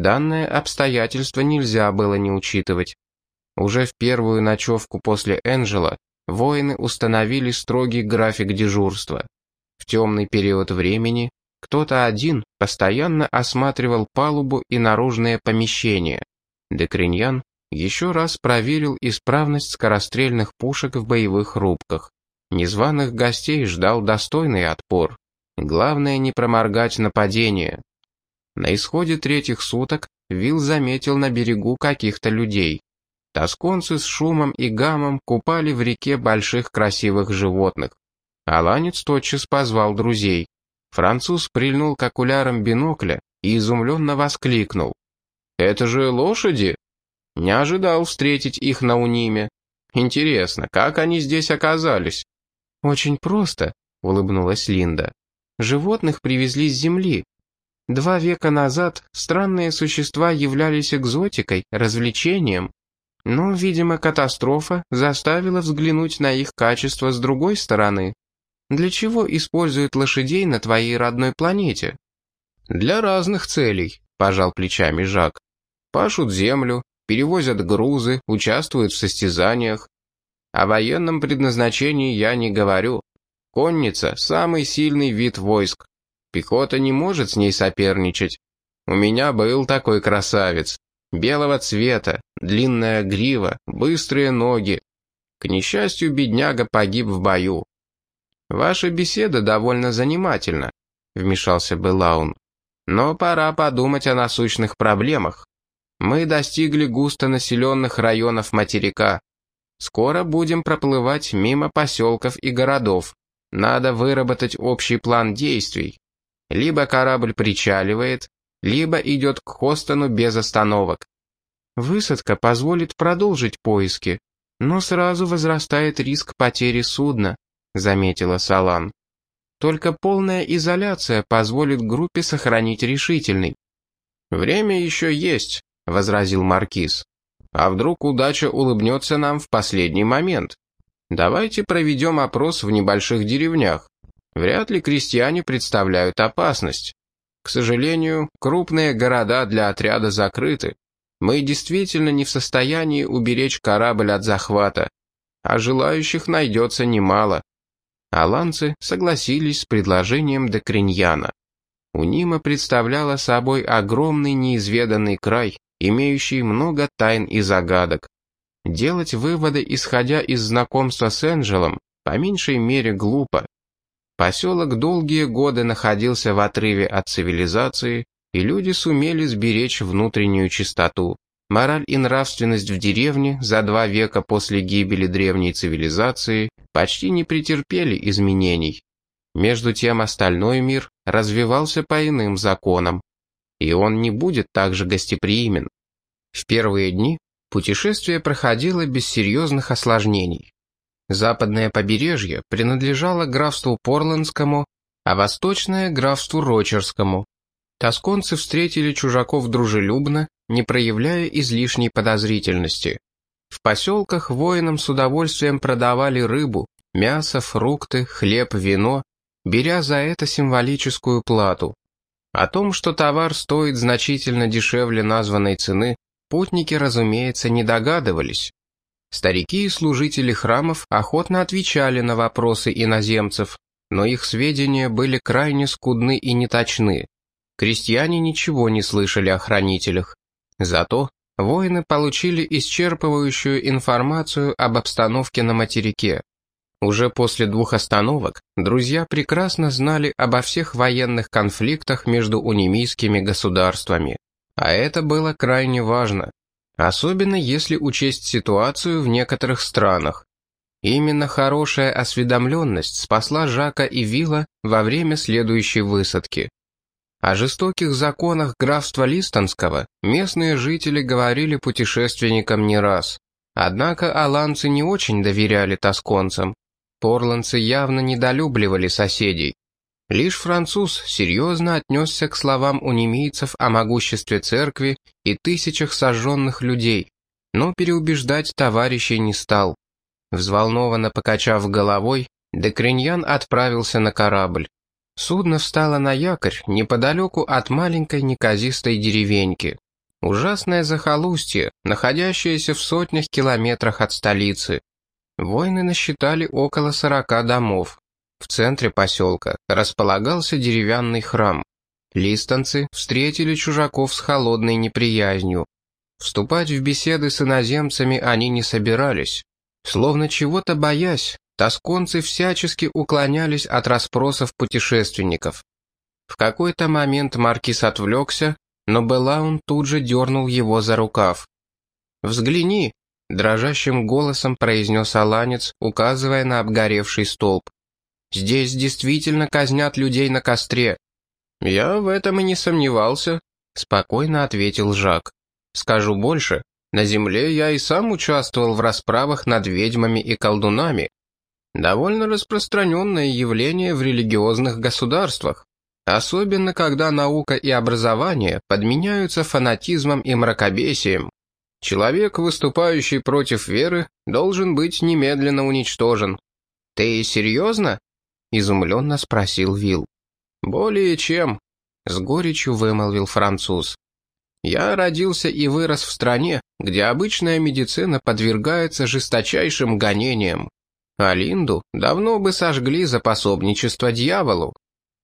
данное обстоятельство нельзя было не учитывать. Уже в первую ночевку после Энджела воины установили строгий график дежурства. В темный период времени кто-то один постоянно осматривал палубу и наружные помещения. Декриньян еще раз проверил исправность скорострельных пушек в боевых рубках. Незваных гостей ждал достойный отпор. Главное не проморгать нападение. На исходе третьих суток Вилл заметил на берегу каких-то людей. Тосконцы с шумом и гамом купали в реке больших красивых животных. Аланец тотчас позвал друзей. Француз прильнул к окулярам бинокля и изумленно воскликнул. «Это же лошади!» Не ожидал встретить их на Униме. Интересно, как они здесь оказались? «Очень просто», — улыбнулась Линда. «Животных привезли с земли. Два века назад странные существа являлись экзотикой, развлечением. Но, видимо, катастрофа заставила взглянуть на их качество с другой стороны. Для чего используют лошадей на твоей родной планете?» «Для разных целей», — пожал плечами Жак. «Пашут землю, перевозят грузы, участвуют в состязаниях. О военном предназначении я не говорю. Конница – самый сильный вид войск. Пехота не может с ней соперничать. У меня был такой красавец. Белого цвета, длинная грива, быстрые ноги. К несчастью, бедняга погиб в бою. «Ваша беседа довольно занимательна», — вмешался Белаун. «Но пора подумать о насущных проблемах. Мы достигли густонаселенных районов материка. Скоро будем проплывать мимо поселков и городов. Надо выработать общий план действий. Либо корабль причаливает, либо идет к Хостону без остановок. Высадка позволит продолжить поиски, но сразу возрастает риск потери судна, заметила Салан. Только полная изоляция позволит группе сохранить решительный. «Время еще есть», — возразил Маркиз. А вдруг удача улыбнется нам в последний момент? Давайте проведем опрос в небольших деревнях. Вряд ли крестьяне представляют опасность. К сожалению, крупные города для отряда закрыты. Мы действительно не в состоянии уберечь корабль от захвата, а желающих найдется немало. Аланцы согласились с предложением Декриньяна. Унима представляла собой огромный неизведанный край, имеющий много тайн и загадок. Делать выводы, исходя из знакомства с Энджелом, по меньшей мере глупо. Поселок долгие годы находился в отрыве от цивилизации, и люди сумели сберечь внутреннюю чистоту. Мораль и нравственность в деревне за два века после гибели древней цивилизации почти не претерпели изменений. Между тем остальной мир развивался по иным законам и он не будет так же гостеприимен. В первые дни путешествие проходило без серьезных осложнений. Западное побережье принадлежало графству Порландскому, а восточное — графству Рочерскому. Тосконцы встретили чужаков дружелюбно, не проявляя излишней подозрительности. В поселках воинам с удовольствием продавали рыбу, мясо, фрукты, хлеб, вино, беря за это символическую плату. О том, что товар стоит значительно дешевле названной цены, путники, разумеется, не догадывались. Старики и служители храмов охотно отвечали на вопросы иноземцев, но их сведения были крайне скудны и неточны. Крестьяне ничего не слышали о хранителях. Зато воины получили исчерпывающую информацию об обстановке на материке. Уже после двух остановок друзья прекрасно знали обо всех военных конфликтах между унимийскими государствами. А это было крайне важно. Особенно если учесть ситуацию в некоторых странах. Именно хорошая осведомленность спасла Жака и Вилла во время следующей высадки. О жестоких законах графства Листонского местные жители говорили путешественникам не раз. Однако аланцы не очень доверяли тосконцам. Порландцы явно недолюбливали соседей. Лишь француз серьезно отнесся к словам унемийцев о могуществе церкви и тысячах сожженных людей, но переубеждать товарищей не стал. Взволнованно покачав головой, Декриньян отправился на корабль. Судно встало на якорь неподалеку от маленькой неказистой деревеньки. Ужасное захолустье, находящееся в сотнях километрах от столицы. Войны насчитали около сорока домов. В центре поселка располагался деревянный храм. Листанцы встретили чужаков с холодной неприязнью. Вступать в беседы с иноземцами они не собирались. Словно чего-то боясь, тосконцы всячески уклонялись от расспросов путешественников. В какой-то момент маркиз отвлекся, но Белаун тут же дернул его за рукав. «Взгляни», — дрожащим голосом произнес Аланец, указывая на обгоревший столб. «Здесь действительно казнят людей на костре». «Я в этом и не сомневался», — спокойно ответил Жак. «Скажу больше, на земле я и сам участвовал в расправах над ведьмами и колдунами. Довольно распространенное явление в религиозных государствах. Особенно, когда наука и образование подменяются фанатизмом и мракобесием. Человек, выступающий против веры, должен быть немедленно уничтожен. «Ты серьезно?» — изумленно спросил Вил. «Более чем», — с горечью вымолвил француз. «Я родился и вырос в стране, где обычная медицина подвергается жесточайшим гонениям. А Линду давно бы сожгли за пособничество дьяволу.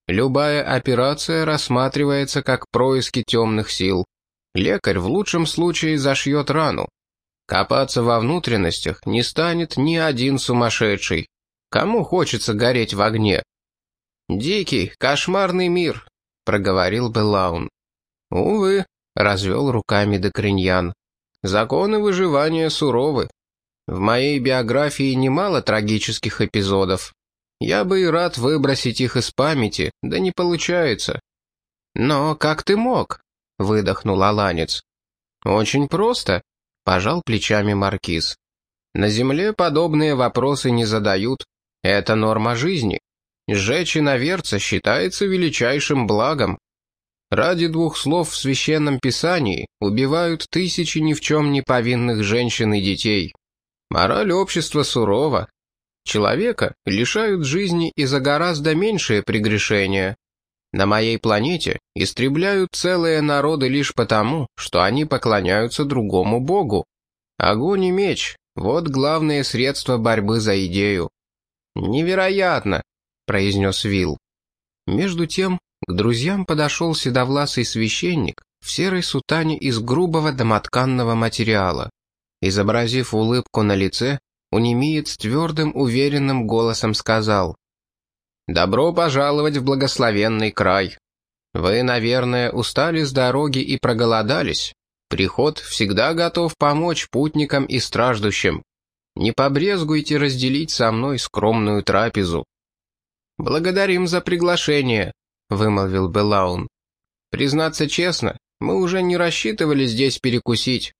Любая операция рассматривается как происки темных сил. Лекарь в лучшем случае зашьет рану. Копаться во внутренностях не станет ни один сумасшедший. Кому хочется гореть в огне? «Дикий, кошмарный мир», — проговорил Белаун. «Увы», — развел руками Декриньян. «Законы выживания суровы. В моей биографии немало трагических эпизодов. Я бы и рад выбросить их из памяти, да не получается. Но как ты мог? Выдохнул Аланец. Очень просто, пожал плечами Маркиз. На земле подобные вопросы не задают. Это норма жизни. Сжечь иноверца считается величайшим благом. Ради двух слов в священном писании убивают тысячи ни в чем не повинных женщин и детей. Мораль общества сурова, Человека лишают жизни и за гораздо меньшее прегрешение. На моей планете истребляют целые народы лишь потому, что они поклоняются другому богу. Огонь и меч — вот главные средства борьбы за идею. «Невероятно!» — произнес Вилл. Между тем к друзьям подошел седовласый священник в серой сутане из грубого домотканного материала. Изобразив улыбку на лице, Унемиец твердым, уверенным голосом сказал. «Добро пожаловать в благословенный край. Вы, наверное, устали с дороги и проголодались. Приход всегда готов помочь путникам и страждущим. Не побрезгуйте разделить со мной скромную трапезу». «Благодарим за приглашение», — вымолвил Белаун. «Признаться честно, мы уже не рассчитывали здесь перекусить.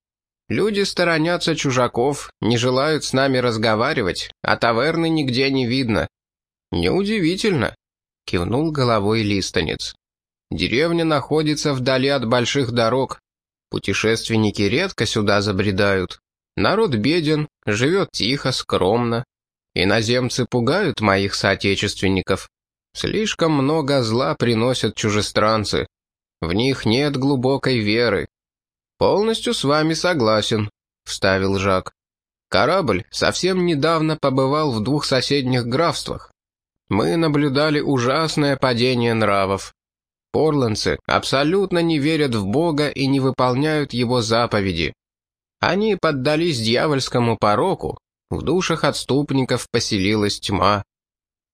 Люди сторонятся чужаков, не желают с нами разговаривать, а таверны нигде не видно. Неудивительно, кивнул головой листанец. Деревня находится вдали от больших дорог. Путешественники редко сюда забредают. Народ беден, живет тихо, скромно. Иноземцы пугают моих соотечественников. Слишком много зла приносят чужестранцы. В них нет глубокой веры. «Полностью с вами согласен», — вставил Жак. «Корабль совсем недавно побывал в двух соседних графствах. Мы наблюдали ужасное падение нравов. Порландцы абсолютно не верят в Бога и не выполняют его заповеди. Они поддались дьявольскому пороку, в душах отступников поселилась тьма.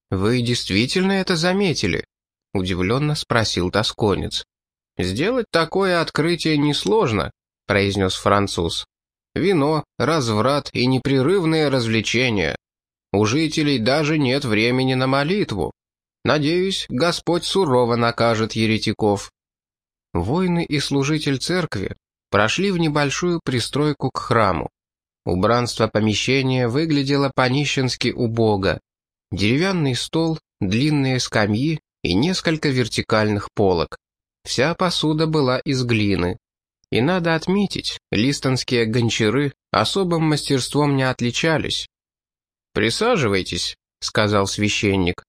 «Вы действительно это заметили?» — удивленно спросил тосконец. «Сделать такое открытие несложно», — произнес француз. «Вино, разврат и непрерывные развлечения. У жителей даже нет времени на молитву. Надеюсь, Господь сурово накажет еретиков». Воины и служитель церкви прошли в небольшую пристройку к храму. Убранство помещения выглядело по-нищенски убого. Деревянный стол, длинные скамьи и несколько вертикальных полок. Вся посуда была из глины. И надо отметить, листонские гончары особым мастерством не отличались. «Присаживайтесь», — сказал священник.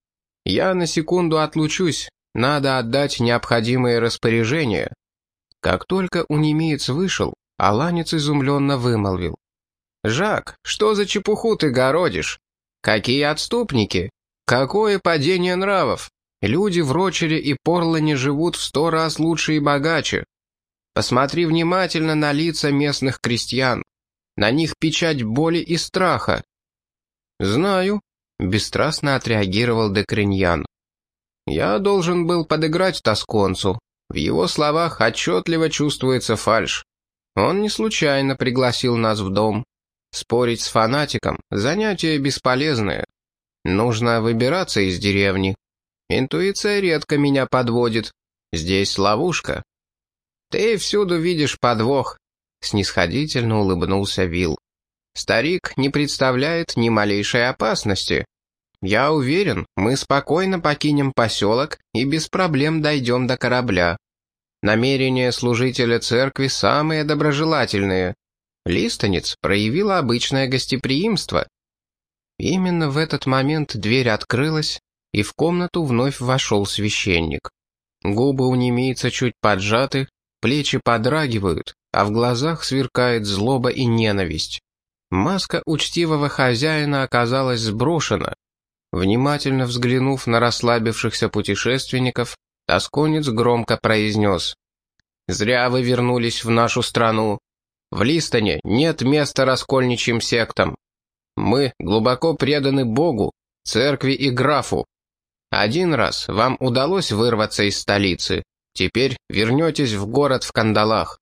«Я на секунду отлучусь, надо отдать необходимые распоряжения». Как только у немец вышел, Аланец изумленно вымолвил. «Жак, что за чепуху ты городишь? Какие отступники? Какое падение нравов? Люди в Рочере и Порлане живут в сто раз лучше и богаче. Посмотри внимательно на лица местных крестьян. На них печать боли и страха. «Знаю», — бесстрастно отреагировал Декриньян. «Я должен был подыграть Тосконцу. В его словах отчетливо чувствуется фальшь. Он не случайно пригласил нас в дом. Спорить с фанатиком — занятие бесполезное. Нужно выбираться из деревни. Интуиция редко меня подводит. Здесь ловушка. Ты всюду видишь подвох, — снисходительно улыбнулся Вил. Старик не представляет ни малейшей опасности. Я уверен, мы спокойно покинем поселок и без проблем дойдем до корабля. Намерения служителя церкви самые доброжелательные. Листанец проявила обычное гостеприимство. Именно в этот момент дверь открылась, и в комнату вновь вошел священник. Губы у немейца чуть поджаты, плечи подрагивают, а в глазах сверкает злоба и ненависть. Маска учтивого хозяина оказалась сброшена. Внимательно взглянув на расслабившихся путешественников, Тосконец громко произнес. «Зря вы вернулись в нашу страну. В Листоне нет места раскольничьим сектам. Мы глубоко преданы Богу, церкви и графу. Один раз вам удалось вырваться из столицы, теперь вернетесь в город в кандалах.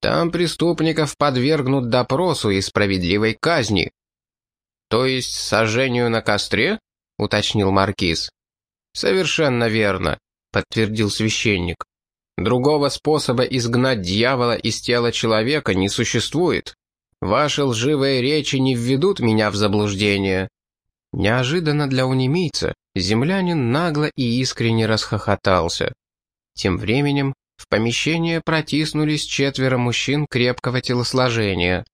Там преступников подвергнут допросу и справедливой казни. То есть сожжению на костре? Уточнил маркиз. Совершенно верно, подтвердил священник. Другого способа изгнать дьявола из тела человека не существует. Ваши лживые речи не введут меня в заблуждение». Неожиданно для унемийца землянин нагло и искренне расхохотался. Тем временем в помещение протиснулись четверо мужчин крепкого телосложения.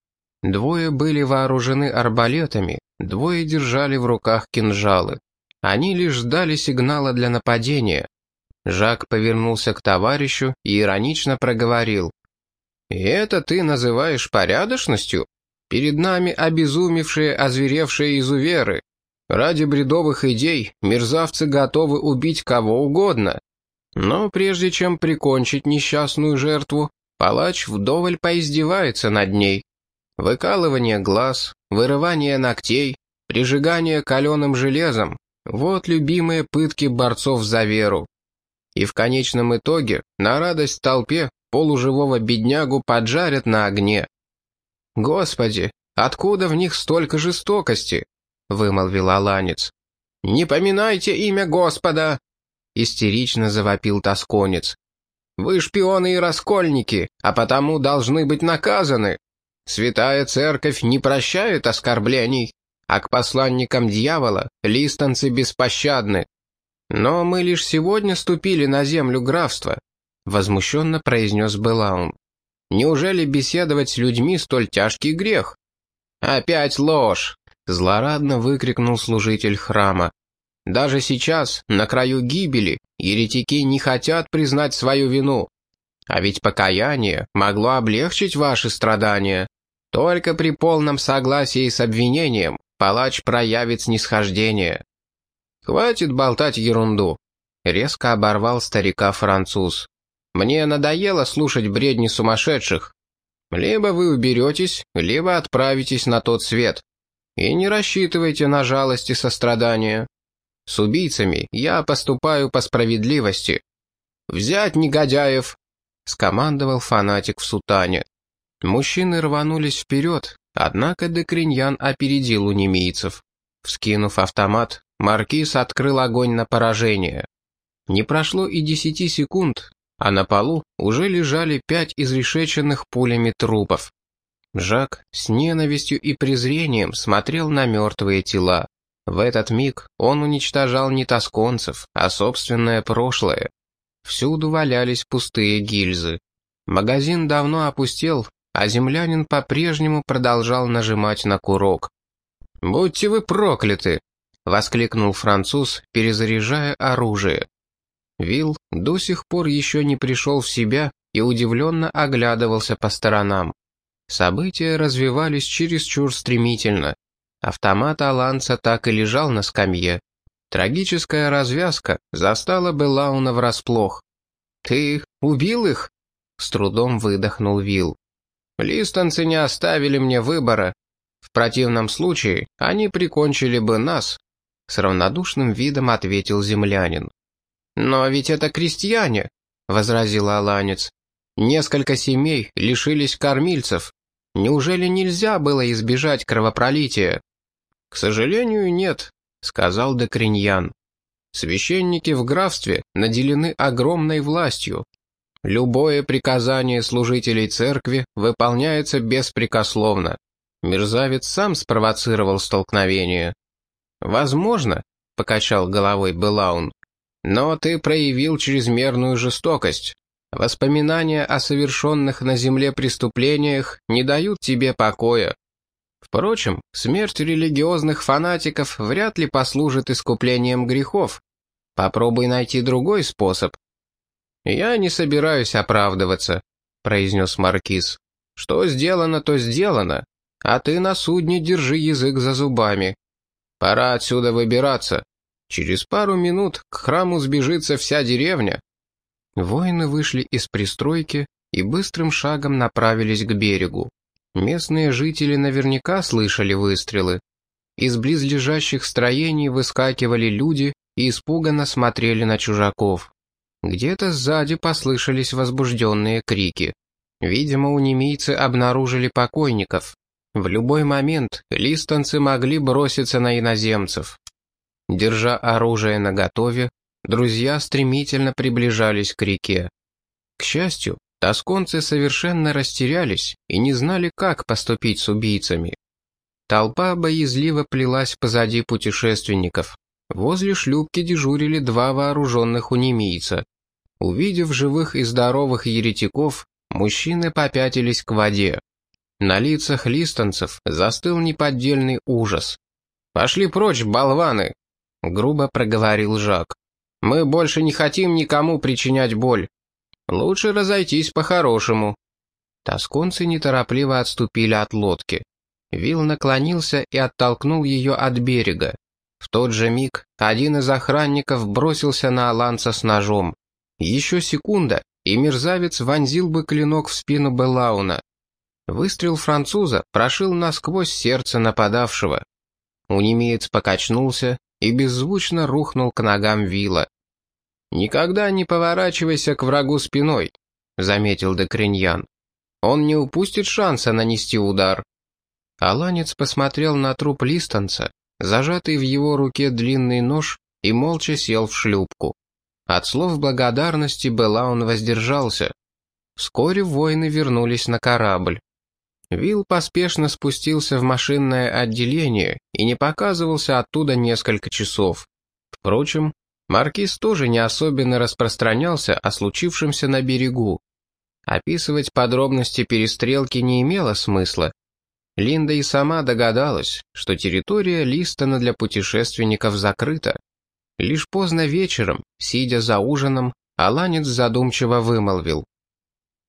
Двое были вооружены арбалетами, двое держали в руках кинжалы. Они лишь ждали сигнала для нападения, Жак повернулся к товарищу и иронично проговорил. «И это ты называешь порядочностью? Перед нами обезумевшие, озверевшие изуверы. Ради бредовых идей мерзавцы готовы убить кого угодно. Но прежде чем прикончить несчастную жертву, палач вдоволь поиздевается над ней. Выкалывание глаз, вырывание ногтей, прижигание каленым железом — вот любимые пытки борцов за веру и в конечном итоге, на радость толпе, полуживого беднягу поджарят на огне. «Господи, откуда в них столько жестокости?» — вымолвил Аланец. «Не поминайте имя Господа!» — истерично завопил тосконец. «Вы шпионы и раскольники, а потому должны быть наказаны. Святая Церковь не прощает оскорблений, а к посланникам дьявола листанцы беспощадны. «Но мы лишь сегодня ступили на землю графства», — возмущенно произнес Белаум. «Неужели беседовать с людьми столь тяжкий грех?» «Опять ложь!» — злорадно выкрикнул служитель храма. «Даже сейчас, на краю гибели, еретики не хотят признать свою вину. А ведь покаяние могло облегчить ваши страдания. Только при полном согласии с обвинением палач проявит снисхождение. «Хватит болтать ерунду», — резко оборвал старика француз. «Мне надоело слушать бредни сумасшедших. Либо вы уберетесь, либо отправитесь на тот свет. И не рассчитывайте на жалость и сострадание. С убийцами я поступаю по справедливости. Взять негодяев!» — скомандовал фанатик в сутане. Мужчины рванулись вперед, однако Декриньян опередил у немийцев. Вскинув автомат, Маркиз открыл огонь на поражение. Не прошло и десяти секунд, а на полу уже лежали пять изрешеченных пулями трупов. Жак с ненавистью и презрением смотрел на мертвые тела. В этот миг он уничтожал не тосконцев, а собственное прошлое. Всюду валялись пустые гильзы. Магазин давно опустел, а землянин по-прежнему продолжал нажимать на курок. «Будьте вы прокляты!» — воскликнул француз, перезаряжая оружие. Вил до сих пор еще не пришел в себя и удивленно оглядывался по сторонам. События развивались чересчур стремительно. Автомат Аланца так и лежал на скамье. Трагическая развязка застала Белауна врасплох. «Ты убил их?» — с трудом выдохнул Вил. «Листонцы не оставили мне выбора. В противном случае они прикончили бы нас», — с равнодушным видом ответил землянин. «Но ведь это крестьяне», — возразил Аланец. «Несколько семей лишились кормильцев. Неужели нельзя было избежать кровопролития?» «К сожалению, нет», — сказал Декриньян. «Священники в графстве наделены огромной властью. Любое приказание служителей церкви выполняется беспрекословно. Мерзавец сам спровоцировал столкновение». «Возможно», — покачал головой Белаун, но ты проявил чрезмерную жестокость. Воспоминания о совершенных на земле преступлениях не дают тебе покоя. Впрочем, смерть религиозных фанатиков вряд ли послужит искуплением грехов. Попробуй найти другой способ. «Я не собираюсь оправдываться», — произнес Маркиз. «Что сделано, то сделано, а ты на судне держи язык за зубами. Пора отсюда выбираться. Через пару минут к храму сбежится вся деревня. Воины вышли из пристройки и быстрым шагом направились к берегу. Местные жители наверняка слышали выстрелы. Из близлежащих строений выскакивали люди и испуганно смотрели на чужаков. Где-то сзади послышались возбужденные крики. Видимо, у немийцы обнаружили покойников. В любой момент листанцы могли броситься на иноземцев. Держа оружие наготове, друзья стремительно приближались к реке. К счастью, тосконцы совершенно растерялись и не знали, как поступить с убийцами. Толпа боязливо плелась позади путешественников. Возле шлюпки дежурили два вооруженных унемийца. Увидев живых и здоровых еретиков, мужчины попятились к воде. На лицах листанцев застыл неподдельный ужас. «Пошли прочь, болваны!» грубо проговорил Жак. «Мы больше не хотим никому причинять боль. Лучше разойтись по-хорошему». Тосконцы неторопливо отступили от лодки. Вил наклонился и оттолкнул ее от берега. В тот же миг один из охранников бросился на Аланца с ножом. Еще секунда, и мерзавец вонзил бы клинок в спину Белауна. Выстрел француза прошил насквозь сердце нападавшего. Унемеец покачнулся и беззвучно рухнул к ногам Вилла. «Никогда не поворачивайся к врагу спиной», — заметил Декриньян. «Он не упустит шанса нанести удар». Аланец посмотрел на труп Листанца, зажатый в его руке длинный нож, и молча сел в шлюпку. От слов благодарности Белла он воздержался. Вскоре воины вернулись на корабль. Вилл поспешно спустился в машинное отделение и не показывался оттуда несколько часов. Впрочем, Маркиз тоже не особенно распространялся о случившемся на берегу. Описывать подробности перестрелки не имело смысла. Линда и сама догадалась, что территория Листона для путешественников закрыта. Лишь поздно вечером, сидя за ужином, Аланец задумчиво вымолвил.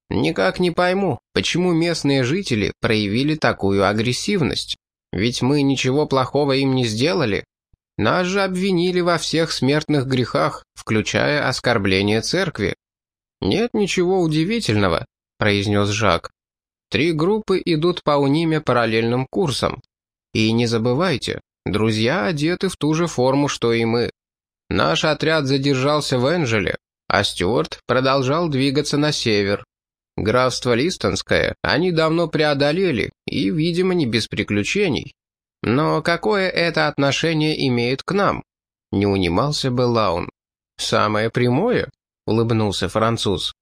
Никак не пойму, почему местные жители проявили такую агрессивность. Ведь мы ничего плохого им не сделали. Нас же обвинили во всех смертных грехах, включая оскорбление церкви. «Нет ничего удивительного», — произнес Жак. «Три группы идут по униме параллельным курсом. И не забывайте, друзья одеты в ту же форму, что и мы. Наш отряд задержался в Энджеле, а Стюарт продолжал двигаться на север. Графство Листонское они давно преодолели, и, видимо, не без приключений. Но какое это отношение имеет к нам? Не унимался бы Лаун. «Самое прямое», — улыбнулся француз.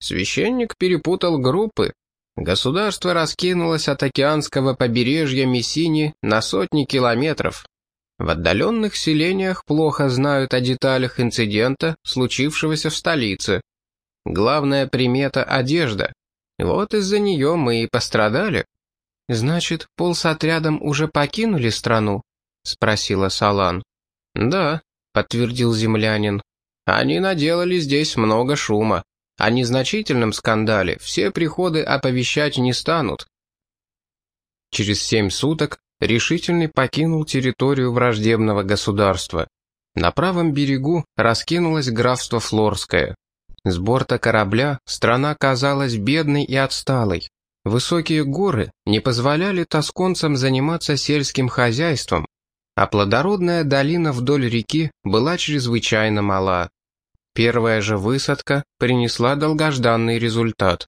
Священник перепутал группы. Государство раскинулось от океанского побережья Мессини на сотни километров. В отдаленных селениях плохо знают о деталях инцидента, случившегося в столице. Главная примета — одежда. Вот из-за нее мы и пострадали. «Значит, пол с отрядом уже покинули страну?» — спросила Салан. «Да», — подтвердил землянин. «Они наделали здесь много шума. О незначительном скандале все приходы оповещать не станут. Через семь суток решительный покинул территорию враждебного государства. На правом берегу раскинулось графство Флорское. С борта корабля страна казалась бедной и отсталой. Высокие горы не позволяли тосконцам заниматься сельским хозяйством, а плодородная долина вдоль реки была чрезвычайно мала. Первая же высадка принесла долгожданный результат.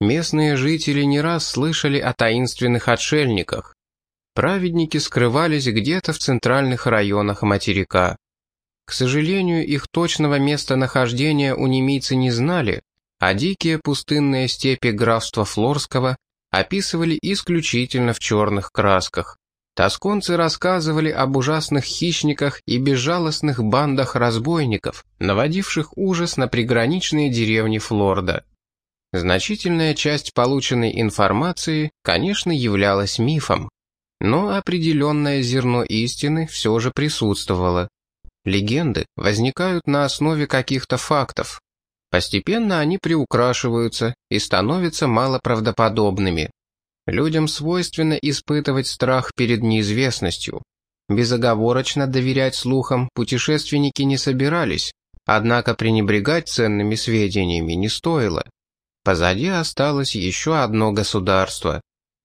Местные жители не раз слышали о таинственных отшельниках. Праведники скрывались где-то в центральных районах материка. К сожалению, их точного местонахождения у немийцы не знали, а дикие пустынные степи графства Флорского описывали исключительно в черных красках. Тосконцы рассказывали об ужасных хищниках и безжалостных бандах разбойников, наводивших ужас на приграничные деревни Флорда. Значительная часть полученной информации, конечно, являлась мифом, но определенное зерно истины все же присутствовало. Легенды возникают на основе каких-то фактов, Постепенно они приукрашиваются и становятся малоправдоподобными. Людям свойственно испытывать страх перед неизвестностью. Безоговорочно доверять слухам путешественники не собирались, однако пренебрегать ценными сведениями не стоило. Позади осталось еще одно государство.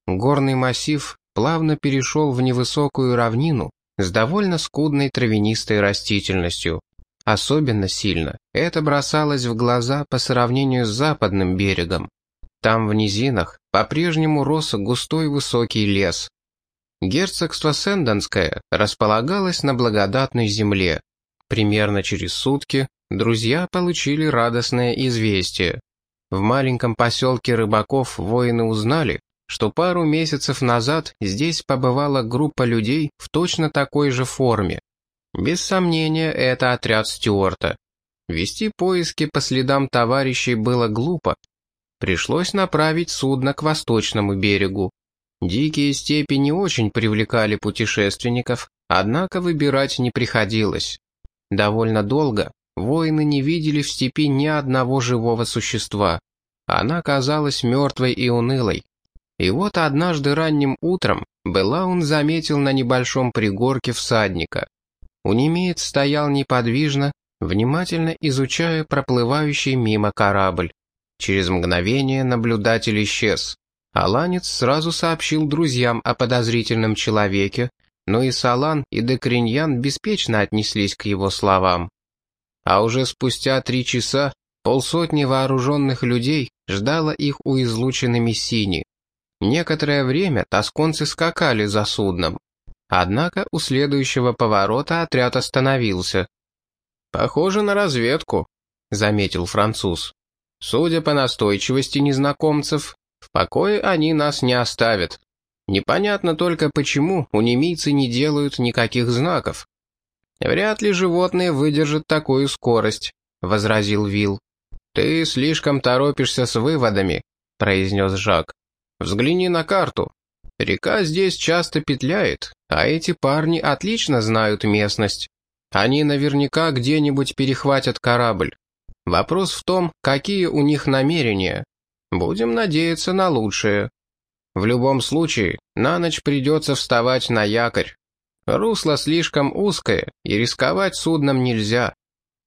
Горный массив плавно перешел в невысокую равнину с довольно скудной травянистой растительностью. Особенно сильно это бросалось в глаза по сравнению с западным берегом. Там в низинах по-прежнему рос густой высокий лес. Герцогство Сендонское располагалось на благодатной земле. Примерно через сутки друзья получили радостное известие. В маленьком поселке рыбаков воины узнали, что пару месяцев назад здесь побывала группа людей в точно такой же форме. Без сомнения, это отряд Стюарта. Вести поиски по следам товарищей было глупо. Пришлось направить судно к восточному берегу. Дикие степи не очень привлекали путешественников, однако выбирать не приходилось. Довольно долго воины не видели в степи ни одного живого существа. Она казалась мертвой и унылой. И вот однажды ранним утром Белаун заметил на небольшом пригорке всадника. Унемеец стоял неподвижно, внимательно изучая проплывающий мимо корабль. Через мгновение наблюдатель исчез. Аланец сразу сообщил друзьям о подозрительном человеке, но и Салан, и Декриньян беспечно отнеслись к его словам. А уже спустя три часа полсотни вооруженных людей ждало их у излучины Мессини. Некоторое время тосконцы скакали за судном. Однако у следующего поворота отряд остановился. «Похоже на разведку», — заметил француз. «Судя по настойчивости незнакомцев, в покое они нас не оставят. Непонятно только, почему у немийцы не делают никаких знаков. Вряд ли животные выдержат такую скорость», — возразил Вил. «Ты слишком торопишься с выводами», — произнес Жак. «Взгляни на карту. Река здесь часто петляет, а эти парни отлично знают местность. Они наверняка где-нибудь перехватят корабль. Вопрос в том, какие у них намерения. Будем надеяться на лучшее. В любом случае, на ночь придется вставать на якорь. Русло слишком узкое, и рисковать судном нельзя.